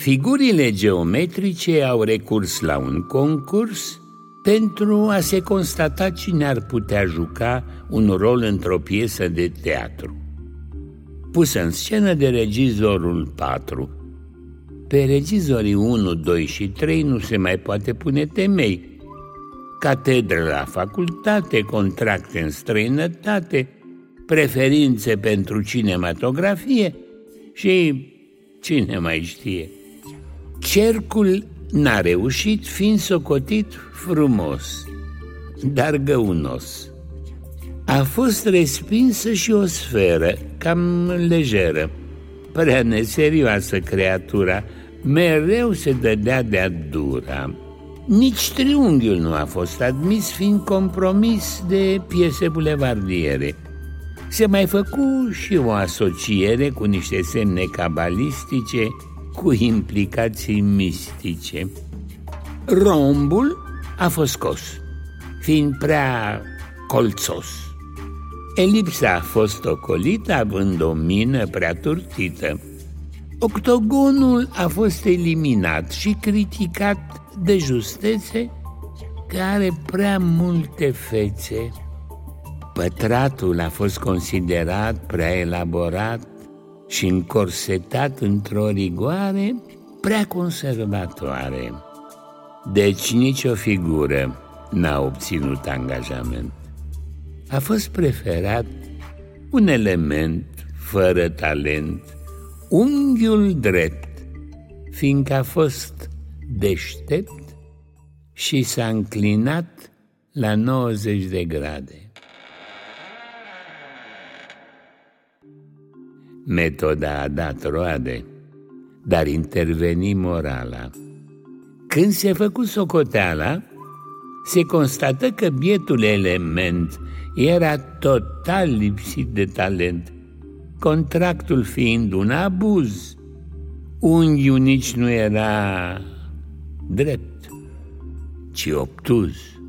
Figurile geometrice au recurs la un concurs pentru a se constata cine ar putea juca un rol într-o piesă de teatru. Pusă în scenă de regizorul 4. Pe regizorii 1, 2 și 3 nu se mai poate pune temei. Catedră la facultate, contracte în străinătate, preferințe pentru cinematografie și cine mai știe. Cercul n-a reușit fiind socotit frumos, dar găunos. A fost respinsă și o sferă, cam lejeră, prea neserioasă creatura, mereu se dădea de-a dura. Nici triunghiul nu a fost admis, fiind compromis de piese bulevardiere. Se mai făcu și o asociere cu niște semne cabalistice cu implicații mistice. Rombul a fost scos, fiind prea colțos. Elipsa a fost ocolită având o mină prea turtită. Octogonul a fost eliminat și criticat de justețe care are prea multe fețe. Pătratul a fost considerat prea elaborat și încorsetat într-o rigoare prea conservatoare. Deci nicio figură n-a obținut angajament. A fost preferat un element fără talent, unghiul drept, fiindcă a fost deștept și s-a înclinat la 90 de grade. Metoda a dat roade, dar interveni morala. Când se făcu socoteala, se constată că bietul element era total lipsit de talent, contractul fiind un abuz. Unghiul nici nu era drept, ci obtuz.